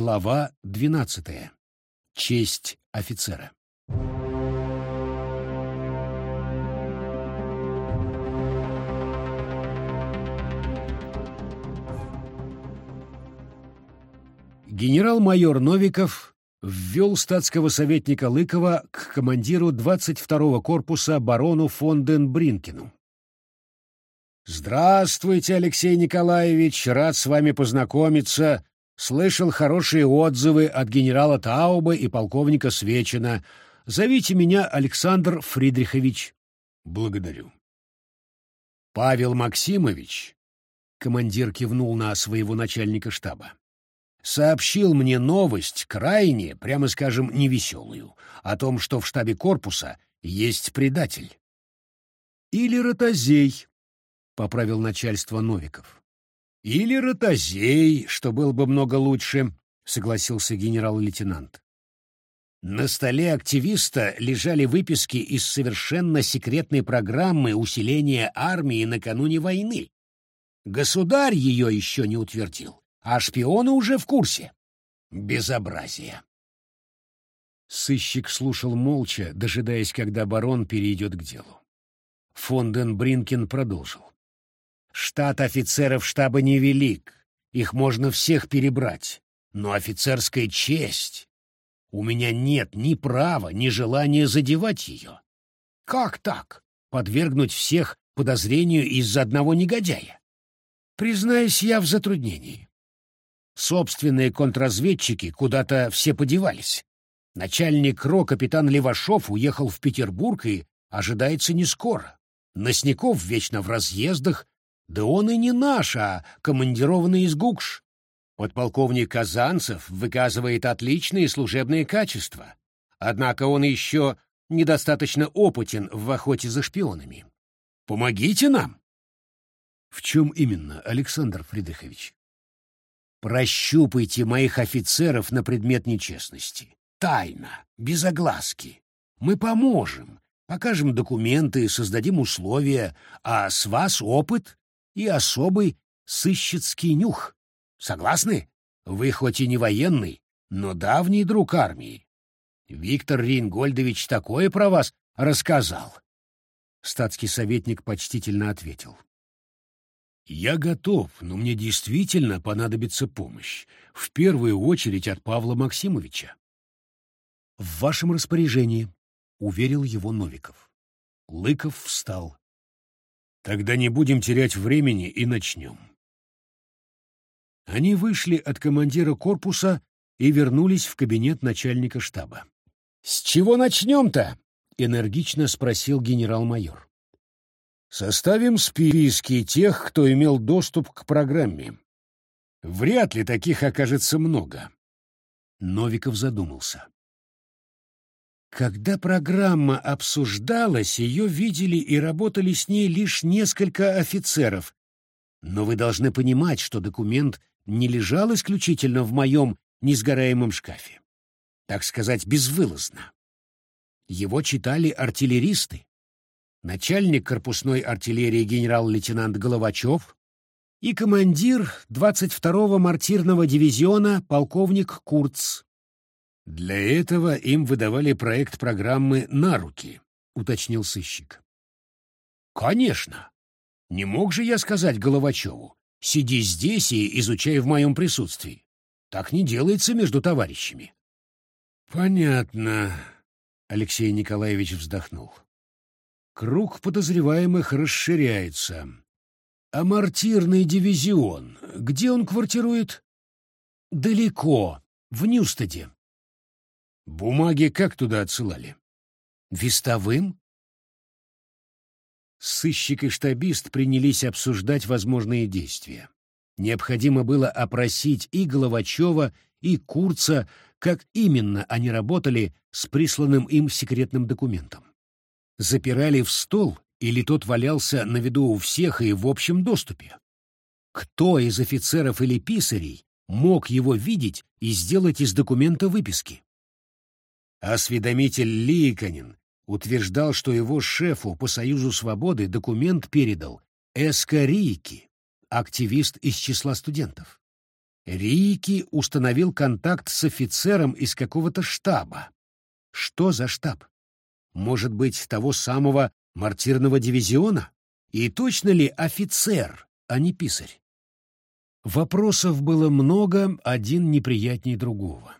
Глава 12. Честь офицера. Генерал-майор Новиков ввел статского советника Лыкова к командиру 22-го корпуса барону фон ден Бринкину. «Здравствуйте, Алексей Николаевич, рад с вами познакомиться. Слышал хорошие отзывы от генерала Тауба и полковника Свечина. Зовите меня Александр Фридрихович». «Благодарю». «Павел Максимович», — командир кивнул на своего начальника штаба, сообщил мне новость, крайне, прямо скажем, невеселую, о том, что в штабе корпуса есть предатель. Или ротозей, — поправил начальство Новиков. Или ротозей, что было бы много лучше, — согласился генерал-лейтенант. На столе активиста лежали выписки из совершенно секретной программы усиления армии накануне войны. Государь ее еще не утвердил а шпионы уже в курсе. Безобразие. Сыщик слушал молча, дожидаясь, когда барон перейдет к делу. Фонден Бринкин продолжил. «Штат офицеров штаба невелик, их можно всех перебрать, но офицерская честь... У меня нет ни права, ни желания задевать ее. Как так? Подвергнуть всех подозрению из-за одного негодяя? Признаюсь, я в затруднении. Собственные контрразведчики куда-то все подевались. Начальник РО капитан Левашов уехал в Петербург и ожидается не скоро. Носняков вечно в разъездах, да он и не наш, а командированный из ГУКШ. Подполковник Казанцев выказывает отличные служебные качества, однако он еще недостаточно опытен в охоте за шпионами. Помогите нам. В чем именно, Александр Фридрихович? Прощупайте моих офицеров на предмет нечестности. Тайно, без огласки. Мы поможем, покажем документы, создадим условия, а с вас опыт и особый сыщицкий нюх. Согласны? Вы хоть и не военный, но давний друг армии. Виктор Рейнгольдович такое про вас рассказал. Статский советник почтительно ответил. Я готов, но мне действительно понадобится помощь. В первую очередь от Павла Максимовича. В вашем распоряжении, уверил его Новиков. Лыков встал. Тогда не будем терять времени и начнем. Они вышли от командира корпуса и вернулись в кабинет начальника штаба. «С чего начнем-то?» — энергично спросил генерал-майор. Составим списки тех, кто имел доступ к программе. Вряд ли таких окажется много. Новиков задумался. Когда программа обсуждалась, ее видели и работали с ней лишь несколько офицеров. Но вы должны понимать, что документ не лежал исключительно в моем несгораемом шкафе. Так сказать, безвылазно. Его читали артиллеристы, начальник корпусной артиллерии генерал-лейтенант Головачев и командир 22-го мартирного дивизиона полковник Курц. Для этого им выдавали проект программы на руки, уточнил сыщик. Конечно. Не мог же я сказать Головачеву, сиди здесь и изучай в моем присутствии. Так не делается между товарищами. Понятно, Алексей Николаевич вздохнул. Круг подозреваемых расширяется. А мартирный дивизион, где он квартирует? Далеко, в Ньюстеде. Бумаги как туда отсылали? Вестовым? Сыщик и штабист принялись обсуждать возможные действия. Необходимо было опросить и Головачева, и Курца, как именно они работали с присланным им секретным документом запирали в стол или тот валялся на виду у всех и в общем доступе? Кто из офицеров или писарей мог его видеть и сделать из документа выписки? Осведомитель Ликонин утверждал, что его шефу по Союзу Свободы документ передал Эскарийки, активист из числа студентов. Рики установил контакт с офицером из какого-то штаба. Что за штаб? Может быть, того самого мартирного дивизиона? И точно ли офицер, а не писарь? Вопросов было много, один неприятней другого.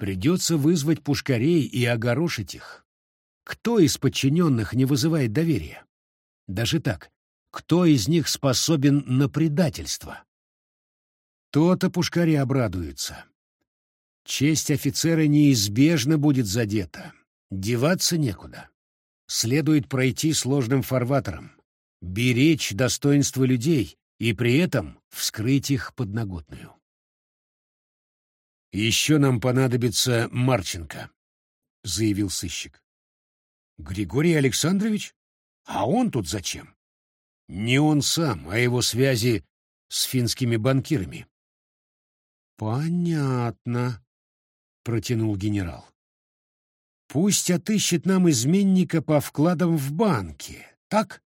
Придется вызвать пушкарей и огорошить их. Кто из подчиненных не вызывает доверия? Даже так, кто из них способен на предательство? То-то пушкари обрадуются. Честь офицера неизбежно будет задета. Деваться некуда. Следует пройти сложным фарватером, беречь достоинство людей и при этом вскрыть их подноготную. «Еще нам понадобится Марченко», — заявил сыщик. «Григорий Александрович? А он тут зачем?» «Не он сам, а его связи с финскими банкирами». «Понятно», — протянул генерал. «Пусть отыщет нам изменника по вкладам в банке, так?»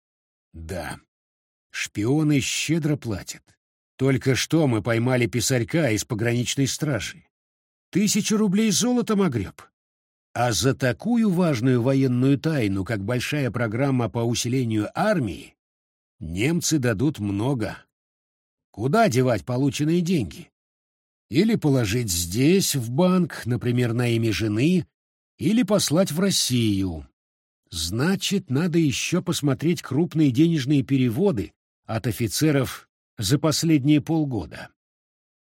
«Да. Шпионы щедро платят. Только что мы поймали писарька из пограничной стражи. Тысячу рублей золотом огреб. А за такую важную военную тайну, как большая программа по усилению армии, немцы дадут много. Куда девать полученные деньги? Или положить здесь, в банк, например, на имя жены, или послать в Россию. Значит, надо еще посмотреть крупные денежные переводы от офицеров за последние полгода.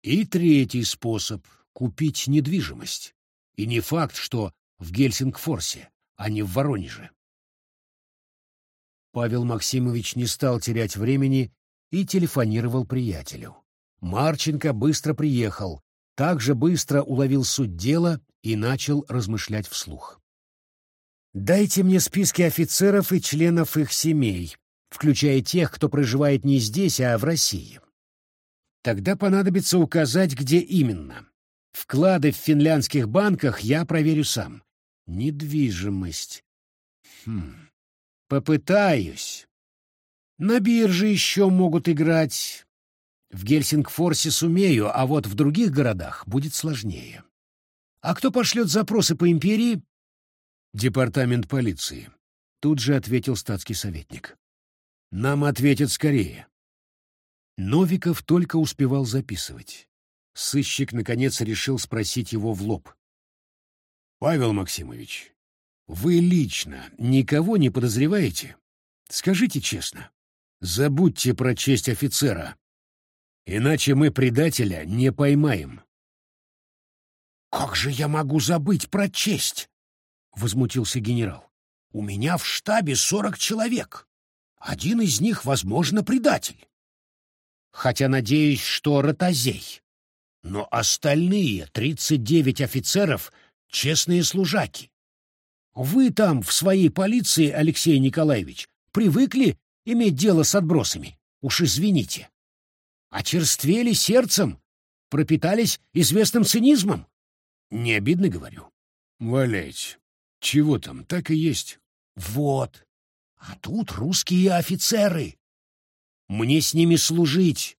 И третий способ — купить недвижимость. И не факт, что в Гельсингфорсе, а не в Воронеже. Павел Максимович не стал терять времени и телефонировал приятелю. Марченко быстро приехал, также быстро уловил суть дела и начал размышлять вслух. «Дайте мне списки офицеров и членов их семей, включая тех, кто проживает не здесь, а в России. Тогда понадобится указать, где именно. Вклады в финляндских банках я проверю сам. Недвижимость. Хм. Попытаюсь. На бирже еще могут играть. В Гельсингфорсе сумею, а вот в других городах будет сложнее. А кто пошлет запросы по империи? Департамент полиции. Тут же ответил статский советник. Нам ответят скорее. Новиков только успевал записывать. Сыщик, наконец, решил спросить его в лоб. «Павел Максимович, вы лично никого не подозреваете? Скажите честно. Забудьте про честь офицера. Иначе мы предателя не поймаем». «Как же я могу забыть про честь?» — возмутился генерал. «У меня в штабе сорок человек. Один из них, возможно, предатель. Хотя надеюсь, что ротозей. Но остальные тридцать девять офицеров — честные служаки. Вы там, в своей полиции, Алексей Николаевич, привыкли иметь дело с отбросами. Уж извините. Очерствели сердцем, пропитались известным цинизмом. Не обидно, говорю. Валяйте. Чего там, так и есть. Вот. А тут русские офицеры. Мне с ними служить.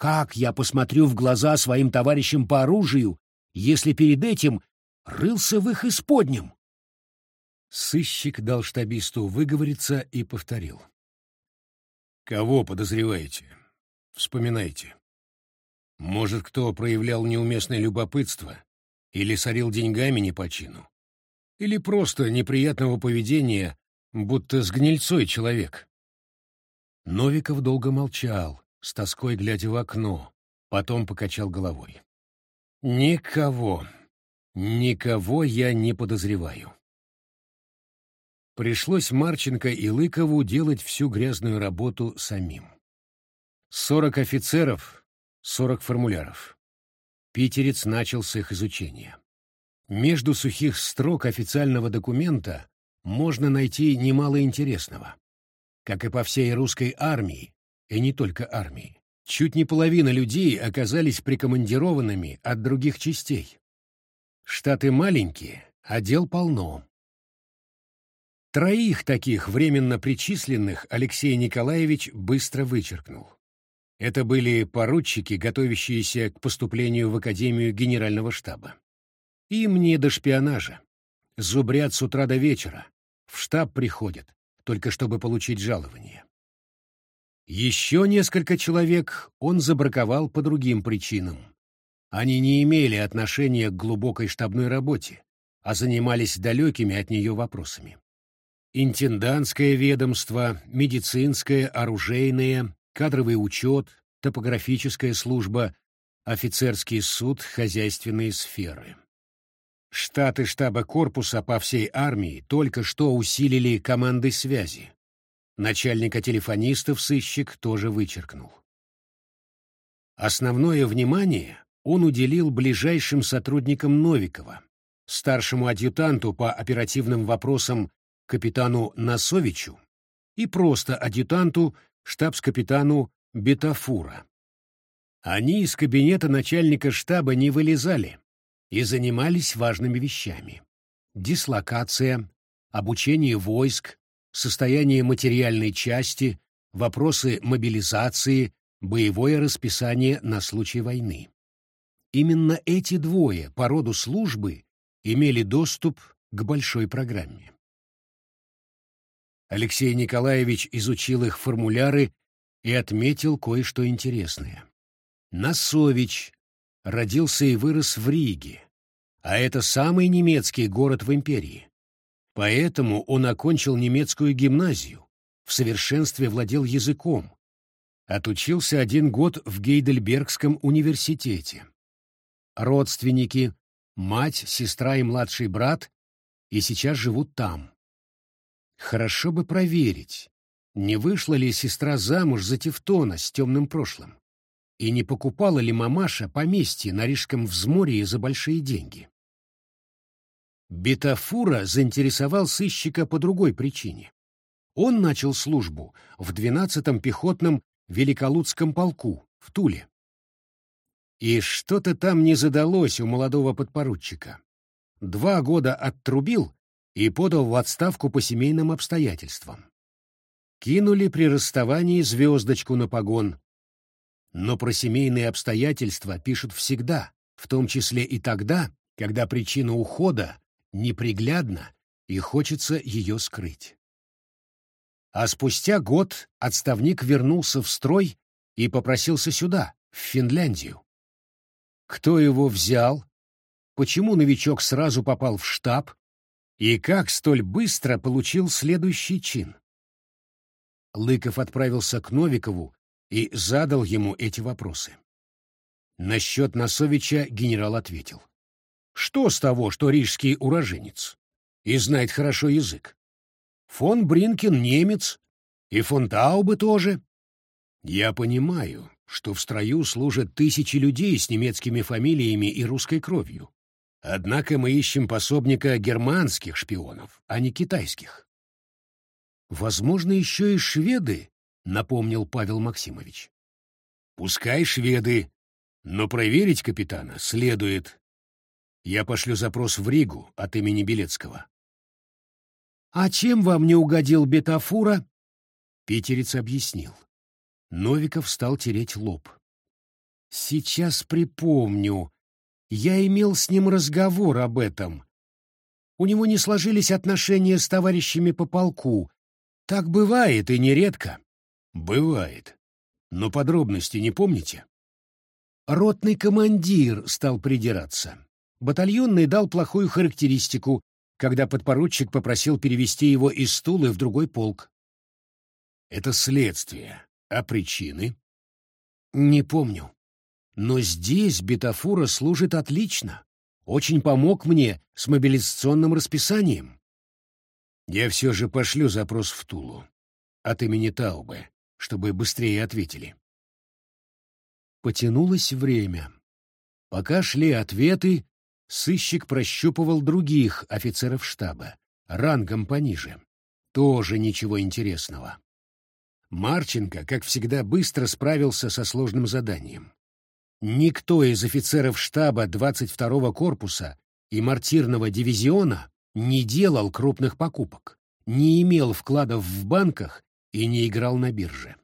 Как я посмотрю в глаза своим товарищам по оружию, если перед этим рылся в их исподнем? Сыщик дал штабисту выговориться и повторил. «Кого подозреваете? Вспоминайте. Может, кто проявлял неуместное любопытство или сорил деньгами не по чину? Или просто неприятного поведения будто с гнильцой человек. Новиков долго молчал, с тоской глядя в окно, потом покачал головой. «Никого, никого я не подозреваю». Пришлось Марченко и Лыкову делать всю грязную работу самим. Сорок офицеров, сорок формуляров. Питерец начал с их изучения. Между сухих строк официального документа можно найти немало интересного. Как и по всей русской армии, и не только армии. Чуть не половина людей оказались прикомандированными от других частей. Штаты маленькие, а дел полно. Троих таких временно причисленных Алексей Николаевич быстро вычеркнул. Это были поручики, готовящиеся к поступлению в Академию Генерального штаба. Им не до шпионажа. Зубрят с утра до вечера. В штаб приходят, только чтобы получить жалование. Еще несколько человек он забраковал по другим причинам. Они не имели отношения к глубокой штабной работе, а занимались далекими от нее вопросами. Интендантское ведомство, медицинское, оружейное, кадровый учет, топографическая служба, офицерский суд, хозяйственные сферы. Штаты штаба корпуса по всей армии только что усилили команды связи. Начальника телефонистов сыщик тоже вычеркнул. Основное внимание он уделил ближайшим сотрудникам Новикова, старшему адъютанту по оперативным вопросам капитану Носовичу и просто адъютанту штабс-капитану Бетафура. Они из кабинета начальника штаба не вылезали и занимались важными вещами. Дислокация, обучение войск, состояние материальной части, вопросы мобилизации, боевое расписание на случай войны. Именно эти двое по роду службы имели доступ к большой программе. Алексей Николаевич изучил их формуляры и отметил кое-что интересное. Носович родился и вырос в Риге, а это самый немецкий город в империи. Поэтому он окончил немецкую гимназию, в совершенстве владел языком, отучился один год в Гейдельбергском университете. Родственники, мать, сестра и младший брат, и сейчас живут там. Хорошо бы проверить, не вышла ли сестра замуж за Тевтона с темным прошлым, и не покупала ли мамаша поместье на Рижском взморье за большие деньги. Бетафура заинтересовал сыщика по другой причине. Он начал службу в 12-м пехотном Великолудском полку в Туле. И что-то там не задалось у молодого подпоручика. Два года оттрубил и подал в отставку по семейным обстоятельствам. Кинули при расставании звездочку на погон. Но про семейные обстоятельства пишут всегда, в том числе и тогда, когда причина ухода неприглядна и хочется ее скрыть. А спустя год отставник вернулся в строй и попросился сюда, в Финляндию. Кто его взял? Почему новичок сразу попал в штаб? И как столь быстро получил следующий чин? Лыков отправился к Новикову и задал ему эти вопросы. Насчет Носовича генерал ответил. Что с того, что рижский уроженец и знает хорошо язык? Фон Бринкин немец, и фон Таубе тоже. Я понимаю, что в строю служат тысячи людей с немецкими фамилиями и русской кровью. Однако мы ищем пособника германских шпионов, а не китайских. Возможно, еще и шведы, напомнил Павел Максимович. Пускай шведы, но проверить капитана следует. Я пошлю запрос в Ригу от имени Белецкого. А чем вам не угодил Бетафура? Питерец объяснил. Новиков стал тереть лоб. Сейчас припомню, я имел с ним разговор об этом. У него не сложились отношения с товарищами по полку. Так бывает и нередко. Бывает. Но подробности не помните? Ротный командир стал придираться. Батальонный дал плохую характеристику, когда подпоручик попросил перевести его из Стулы в другой полк. Это следствие. А причины? Не помню. Но здесь Бетафура служит отлично. Очень помог мне с мобилизационным расписанием. Я все же пошлю запрос в Тулу от имени Таубе, чтобы быстрее ответили. Потянулось время. Пока шли ответы, сыщик прощупывал других офицеров штаба, рангом пониже. Тоже ничего интересного. Марченко, как всегда, быстро справился со сложным заданием. Никто из офицеров штаба 22-го корпуса и мортирного дивизиона не делал крупных покупок, не имел вкладов в банках и не играл на бирже.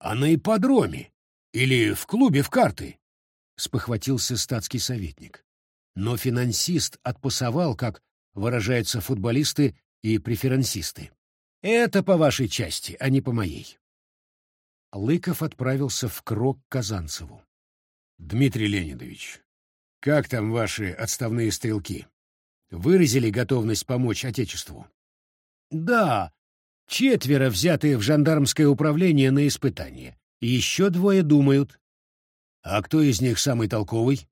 А на ипподроме? Или в клубе в карты? Спохватился статский советник. Но финансист отпасовал, как выражаются футболисты и преферансисты. Это по вашей части, а не по моей. Лыков отправился в крок Казанцеву. Дмитрий Леонидович, как там ваши отставные стрелки? Выразили готовность помочь Отечеству? Да, четверо взятые в жандармское управление на испытание. Еще двое думают. А кто из них самый толковый?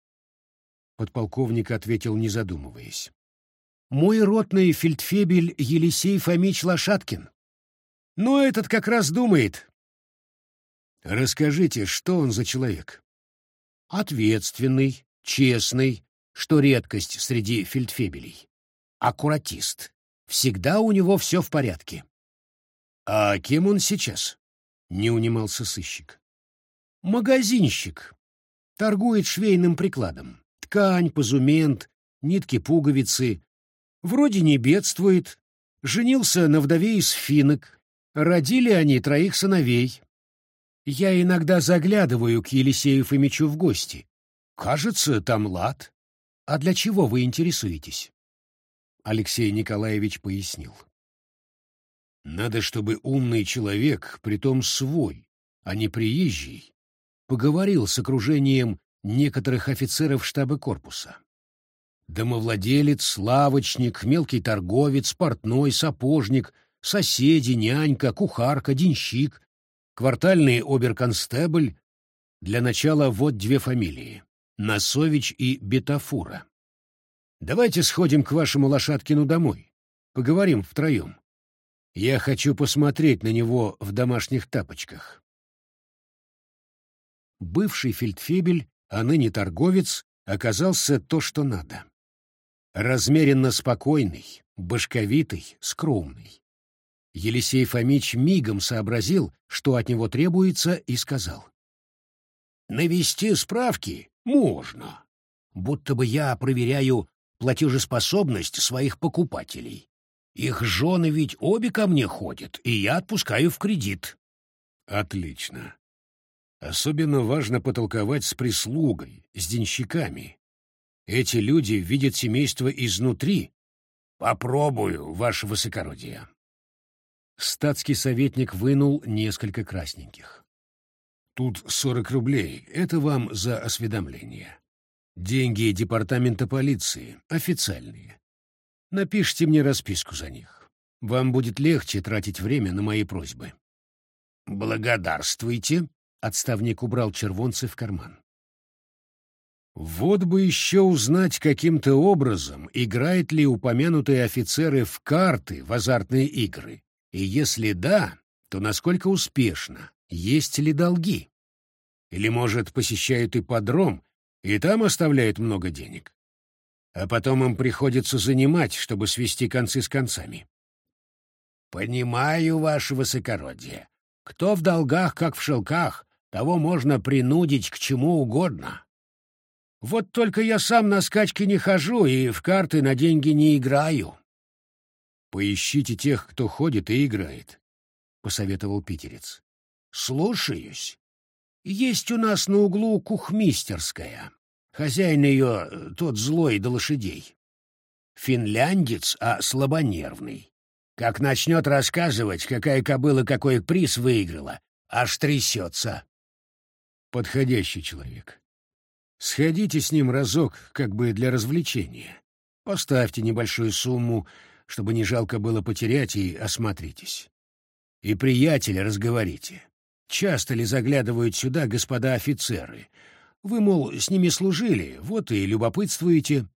Подполковник ответил, не задумываясь. Мой ротный фельдфебель Елисей Фомич Лошадкин. Но этот как раз думает. Расскажите, что он за человек? Ответственный, честный, что редкость среди фельдфебелей. Аккуратист. Всегда у него все в порядке. А кем он сейчас? Не унимался сыщик. Магазинщик. Торгует швейным прикладом. Ткань, позумент, нитки-пуговицы. Вроде не бедствует. Женился на вдове из финок. Родили они троих сыновей. Я иногда заглядываю к Елисею Фомичу в гости. Кажется, там лад. А для чего вы интересуетесь? Алексей Николаевич пояснил. Надо, чтобы умный человек, притом свой, а не приезжий, поговорил с окружением некоторых офицеров штаба корпуса. Домовладелец, лавочник, мелкий торговец, портной, сапожник, соседи, нянька, кухарка, денщик, квартальный оберконстебль. Для начала вот две фамилии — Носович и Бетафура. Давайте сходим к вашему Лошадкину домой. Поговорим втроем. Я хочу посмотреть на него в домашних тапочках. Бывший фельдфебель, а ныне торговец, оказался то, что надо. Размеренно спокойный, башковитый, скромный. Елисей Фомич мигом сообразил, что от него требуется, и сказал. «Навести справки можно, будто бы я проверяю платежеспособность своих покупателей. Их жены ведь обе ко мне ходят, и я отпускаю в кредит». «Отлично. Особенно важно потолковать с прислугой, с денщиками. Эти люди видят семейство изнутри. Попробую, ваше высокородие». Статский советник вынул несколько красненьких. «Тут сорок рублей. Это вам за осведомление. Деньги департамента полиции, официальные. Напишите мне расписку за них. Вам будет легче тратить время на мои просьбы». «Благодарствуйте», — отставник убрал червонцы в карман. Вот бы еще узнать каким-то образом, играют ли упомянутые офицеры в карты, в азартные игры, и если да, то насколько успешно, есть ли долги? Или, может, посещают ипподром и там оставляют много денег? А потом им приходится занимать, чтобы свести концы с концами. «Понимаю, ваше высокородие. Кто в долгах, как в шелках, того можно принудить к чему угодно. Вот только я сам на скачки не хожу и в карты на деньги не играю. Поищите тех, кто ходит и играет, — посоветовал питерец. Слушаюсь. Есть у нас на углу кухмистерская. Хозяин ее тот злой до лошадей. Финляндец, а слабонервный. Как начнет рассказывать, какая кобыла какой приз выиграла, аж трясется. Подходящий человек. Сходите с ним разок, как бы для развлечения. Поставьте небольшую сумму, чтобы не жалко было потерять, и осмотритесь. И приятеля разговорите. Часто ли заглядывают сюда господа офицеры? Вы, мол, с ними служили, вот и любопытствуете.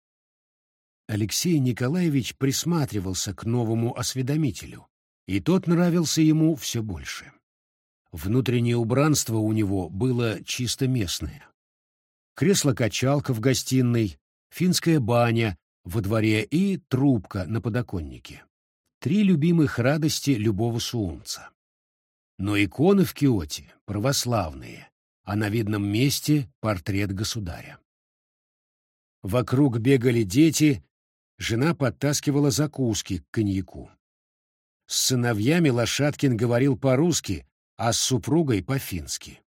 Алексей Николаевич присматривался к новому осведомителю, и тот нравился ему все больше. Внутреннее убранство у него было чисто местное. Кресло-качалка в гостиной, финская баня во дворе и трубка на подоконнике. Три любимых радости любого суумца. Но иконы в Киоте православные, а на видном месте портрет государя. Вокруг бегали дети, жена подтаскивала закуски к коньяку. С сыновьями Лошадкин говорил по-русски, а с супругой по-фински.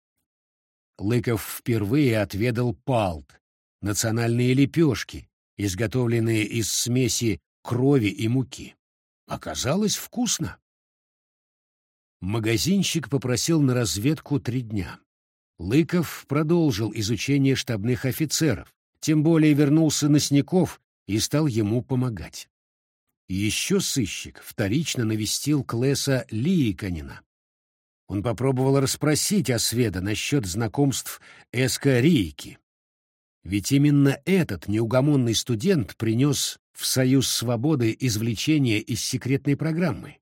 Лыков впервые отведал палт, национальные лепешки, изготовленные из смеси крови и муки. Оказалось вкусно. Магазинщик попросил на разведку три дня. Лыков продолжил изучение штабных офицеров, тем более вернулся Носняков и стал ему помогать. Еще сыщик вторично навестил Клесса Лииканина. Он попробовал расспросить Осведа насчет знакомств Эска. Ведь именно этот неугомонный студент принес в Союз Свободы извлечение из секретной программы.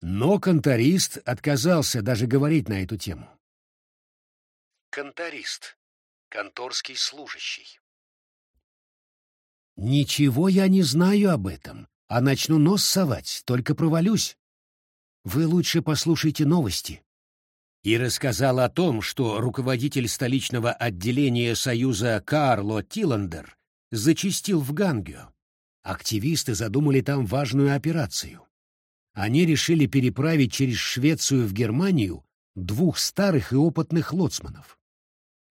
Но конторист отказался даже говорить на эту тему. Конторист. Конторский служащий. «Ничего я не знаю об этом, а начну нос совать, только провалюсь. Вы лучше послушайте новости». И рассказал о том, что руководитель столичного отделения Союза Карло Тиландер зачистил в Гангио. Активисты задумали там важную операцию. Они решили переправить через Швецию в Германию двух старых и опытных лоцманов.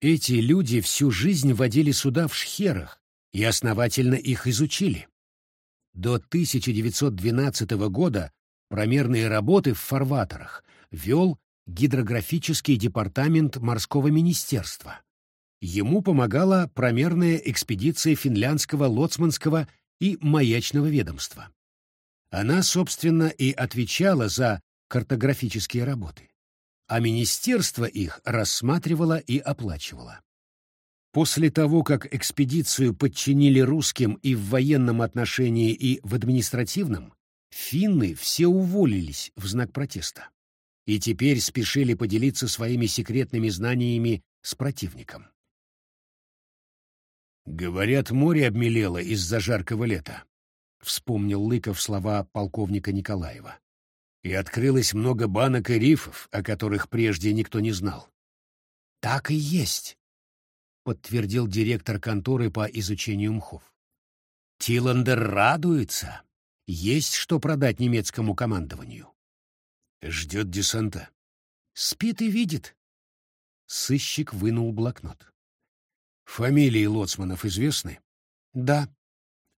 Эти люди всю жизнь водили суда в шхерах и основательно их изучили. До 1912 года промерные работы в фарватерах вел гидрографический департамент морского министерства. Ему помогала промерная экспедиция финляндского лоцманского и маячного ведомства. Она, собственно, и отвечала за картографические работы, а министерство их рассматривало и оплачивало. После того, как экспедицию подчинили русским и в военном отношении, и в административном, финны все уволились в знак протеста и теперь спешили поделиться своими секретными знаниями с противником. «Говорят, море обмелело из-за жаркого лета», — вспомнил Лыков слова полковника Николаева. «И открылось много банок и рифов, о которых прежде никто не знал». «Так и есть», — подтвердил директор конторы по изучению мхов. «Тиландер радуется. Есть что продать немецкому командованию». «Ждет десанта». «Спит и видит». Сыщик вынул блокнот. Фамилии лоцманов известны? Да.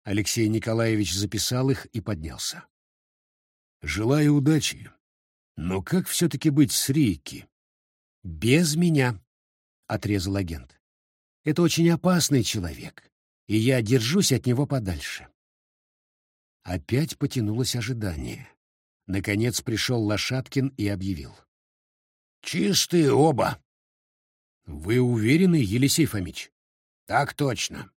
Алексей Николаевич записал их и поднялся. Желаю удачи. Но как все-таки быть с Рикки? Без меня, отрезал агент. Это очень опасный человек, и я держусь от него подальше. Опять потянулось ожидание. Наконец пришел Лошадкин и объявил. «Чистые оба!» «Вы уверены, Елисей Фомич?» Так точно.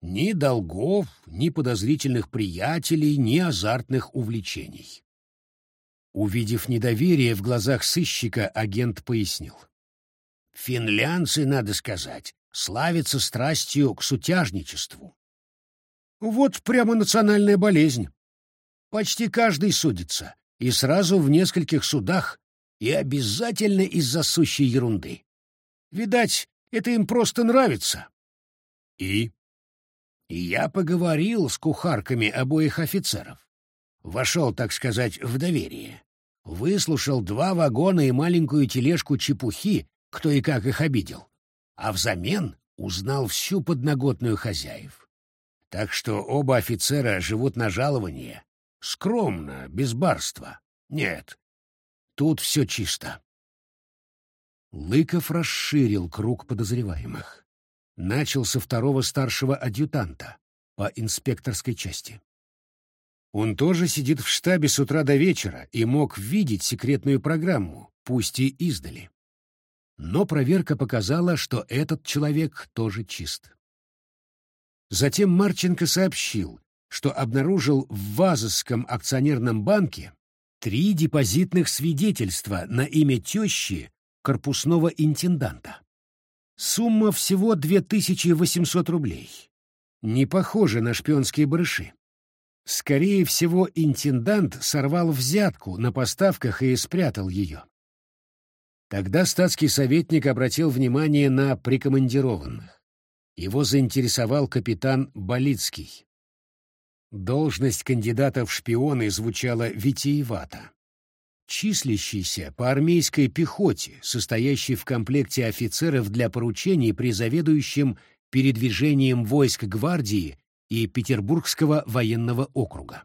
Ни долгов, ни подозрительных приятелей, ни азартных увлечений. Увидев недоверие в глазах сыщика, агент пояснил. Финлянцы, надо сказать, славятся страстью к сутяжничеству. Вот прямо национальная болезнь. Почти каждый судится, и сразу в нескольких судах, и обязательно из-за сущей ерунды. Видать, это им просто нравится. И? И я поговорил с кухарками обоих офицеров. Вошел, так сказать, в доверие. Выслушал два вагона и маленькую тележку чепухи, кто и как их обидел. А взамен узнал всю подноготную хозяев. Так что оба офицера живут на жалование. Скромно, без барства. Нет, тут все чисто. Лыков расширил круг подозреваемых начал со второго старшего адъютанта по инспекторской части. Он тоже сидит в штабе с утра до вечера и мог видеть секретную программу, пусть и издали. Но проверка показала, что этот человек тоже чист. Затем Марченко сообщил, что обнаружил в Вазовском акционерном банке три депозитных свидетельства на имя тещи корпусного интенданта. Сумма всего 2800 рублей. Не похоже на шпионские барыши. Скорее всего, интендант сорвал взятку на поставках и спрятал ее. Тогда статский советник обратил внимание на прикомандированных. Его заинтересовал капитан Болицкий. Должность кандидата в шпионы звучала витиевато. числящийся по армейской пехоте, состоящий в комплекте офицеров для поручений при заведующем передвижением войск гвардии и Петербургского военного округа.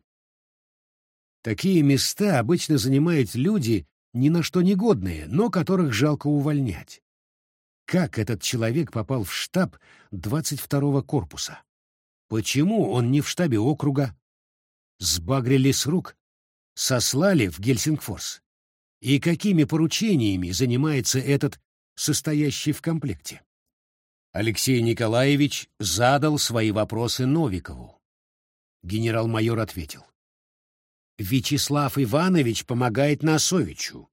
Такие места обычно занимают люди, ни на что негодные, но которых жалко увольнять. Как этот человек попал в штаб 22-го корпуса? Почему он не в штабе округа? Сбагрили с рук? Сослали в Гельсингфорс? И какими поручениями занимается этот, состоящий в комплекте? Алексей Николаевич задал свои вопросы Новикову. Генерал-майор ответил. Вячеслав Иванович помогает Носовичу.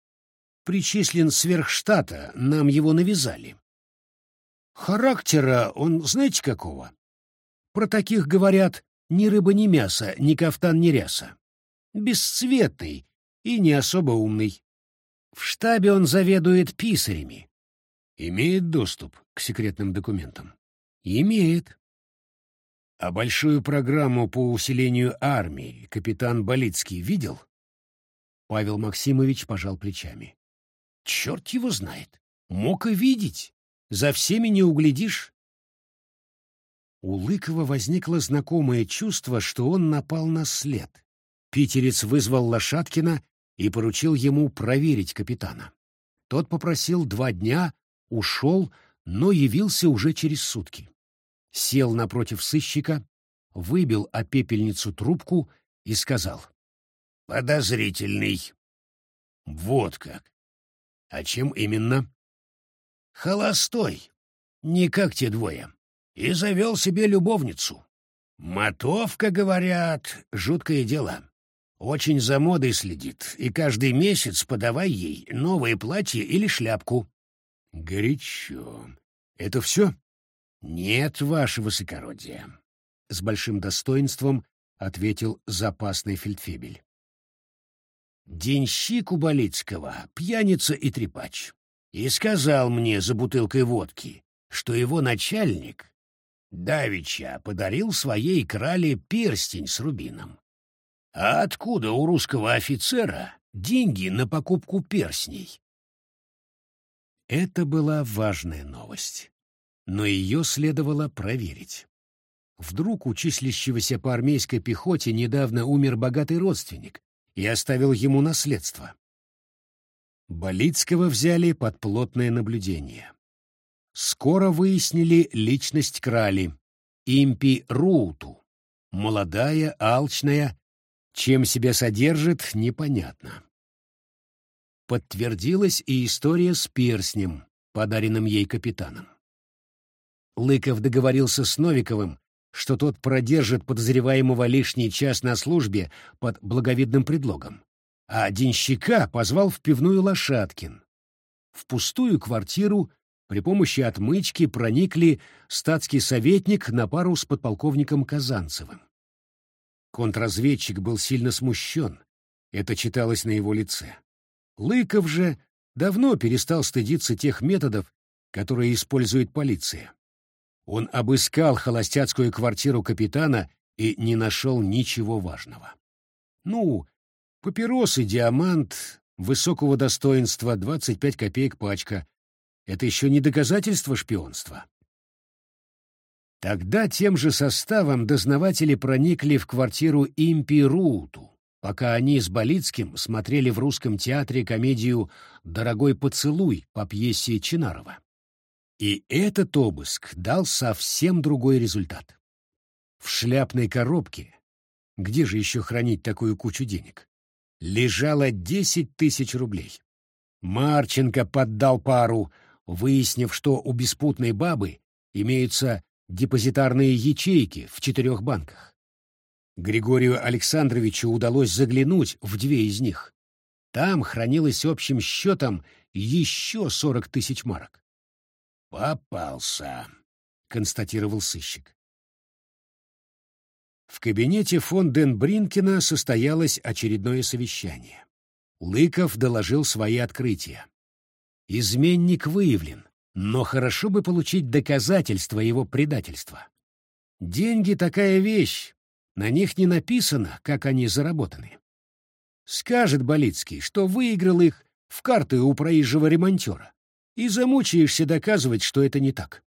Причислен сверхштата, нам его навязали. Характера он знаете какого? Про таких говорят ни рыба, ни мясо, ни кафтан, ни ряса. Бесцветный и не особо умный. В штабе он заведует писарями. Имеет доступ к секретным документам? Имеет. А большую программу по усилению армии капитан Болицкий видел? Павел Максимович пожал плечами. Черт его знает. Мог и видеть. За всеми не углядишь. У Лыкова возникло знакомое чувство, что он напал на след. Питерец вызвал Лошадкина и поручил ему проверить капитана. Тот попросил два дня, ушел, но явился уже через сутки сел напротив сыщика, выбил о пепельницу трубку и сказал. «Подозрительный». «Вот как. А чем именно?» «Холостой. Не как те двое. И завел себе любовницу. Мотовка, говорят, жуткое дело. Очень за модой следит, и каждый месяц подавай ей новое платье или шляпку». «Горячо. Это все?» «Нет, ваше высокородие», — с большим достоинством ответил запасный фельдфебель. Денщик у Болицкого, пьяница и трепач, и сказал мне за бутылкой водки, что его начальник Давича подарил своей крале перстень с рубином. А откуда у русского офицера деньги на покупку перстней? Это была важная новость но ее следовало проверить. Вдруг у числящегося по армейской пехоте недавно умер богатый родственник и оставил ему наследство. Болицкого взяли под плотное наблюдение. Скоро выяснили личность крали, импи Руту, молодая, алчная, чем себя содержит, непонятно. Подтвердилась и история с перстнем, подаренным ей капитаном. Лыков договорился с Новиковым, что тот продержит подозреваемого лишний час на службе под благовидным предлогом, а денщика позвал в пивную Лошадкин. В пустую квартиру при помощи отмычки проникли статский советник на пару с подполковником Казанцевым. Контрразведчик был сильно смущен, это читалось на его лице. Лыков же давно перестал стыдиться тех методов, которые использует полиция. Он обыскал холостяцкую квартиру капитана и не нашел ничего важного. Ну, папиросы, диамант, высокого достоинства, 25 копеек пачка. Это еще не доказательство шпионства. Тогда тем же составом дознаватели проникли в квартиру Импи Руту, пока они с Болицким смотрели в русском театре комедию «Дорогой поцелуй» по пьесе Чинарова. И этот обыск дал совсем другой результат. В шляпной коробке, где же еще хранить такую кучу денег, лежало десять тысяч рублей. Марченко поддал пару, выяснив, что у беспутной бабы имеются депозитарные ячейки в четырех банках. Григорию Александровичу удалось заглянуть в две из них. Там хранилось общим счетом еще сорок тысяч марок. «Попался», — констатировал сыщик. В кабинете фон Ден Бринкина состоялось очередное совещание. Лыков доложил свои открытия. Изменник выявлен, но хорошо бы получить доказательства его предательства. Деньги — такая вещь, на них не написано, как они заработаны. Скажет Болицкий, что выиграл их в карты у проезжего ремонтера, и замучаешься доказывать, что это не так.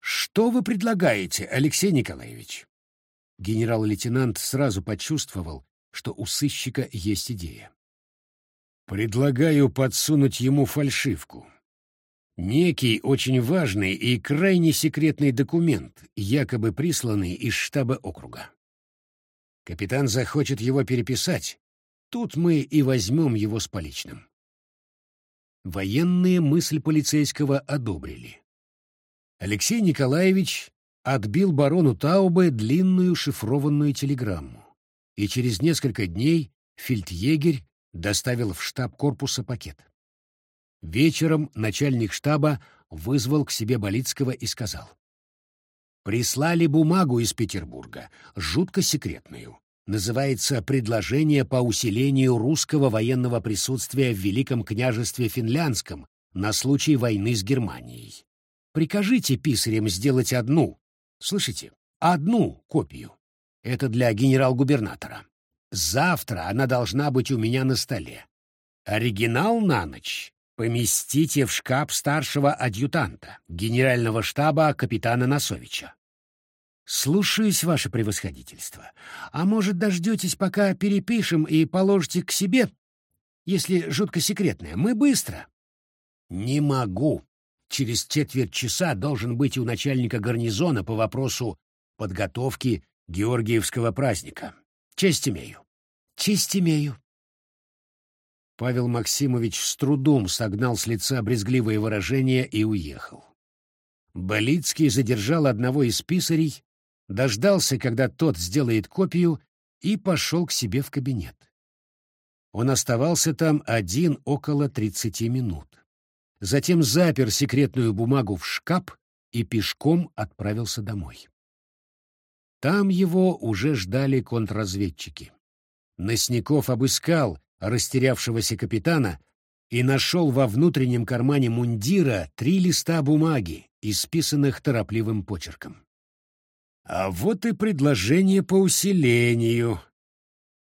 Что вы предлагаете, Алексей Николаевич? Генерал-лейтенант сразу почувствовал, что у сыщика есть идея. Предлагаю подсунуть ему фальшивку. Некий очень важный и крайне секретный документ, якобы присланный из штаба округа. Капитан захочет его переписать, тут мы и возьмем его с поличным. Военные мысль полицейского одобрили. Алексей Николаевич отбил барону Таубе длинную шифрованную телеграмму, и через несколько дней фельдъегерь доставил в штаб корпуса пакет. Вечером начальник штаба вызвал к себе Болицкого и сказал. «Прислали бумагу из Петербурга, жутко секретную. Называется «Предложение по усилению русского военного присутствия в Великом княжестве Финляндском на случай войны с Германией. Прикажите писарям сделать одну, слышите, одну копию. Это для генерал-губернатора. Завтра она должна быть у меня на столе. Оригинал на ночь поместите в шкаф старшего адъютанта, генерального штаба капитана Носовича. Слушаюсь, ваше превосходительство. А может, дождетесь, пока перепишем и положите к себе, если жутко секретное? Мы быстро. Не могу. Через четверть часа должен быть у начальника гарнизона по вопросу подготовки Георгиевского праздника. Честь имею. Честь имею. Павел Максимович с трудом согнал с лица брезгливое выражение и уехал. Болицкий задержал одного из писарей, дождался, когда тот сделает копию, и пошел к себе в кабинет. Он оставался там один около тридцати минут. Затем запер секретную бумагу в шкаф и пешком отправился домой. Там его уже ждали контрразведчики. Носников обыскал растерявшегося капитана и нашел во внутреннем кармане мундира три листа бумаги, исписанных торопливым почерком. А вот и предложение по усилению.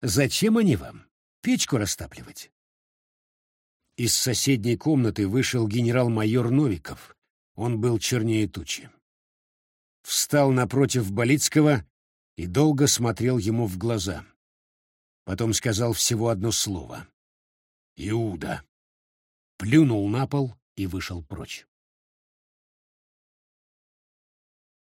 Зачем они вам? Печку растапливать? Из соседней комнаты вышел генерал-майор Новиков. Он был чернее тучи. Встал напротив Болицкого и долго смотрел ему в глаза. Потом сказал всего одно слово. «Иуда!» Плюнул на пол и вышел прочь.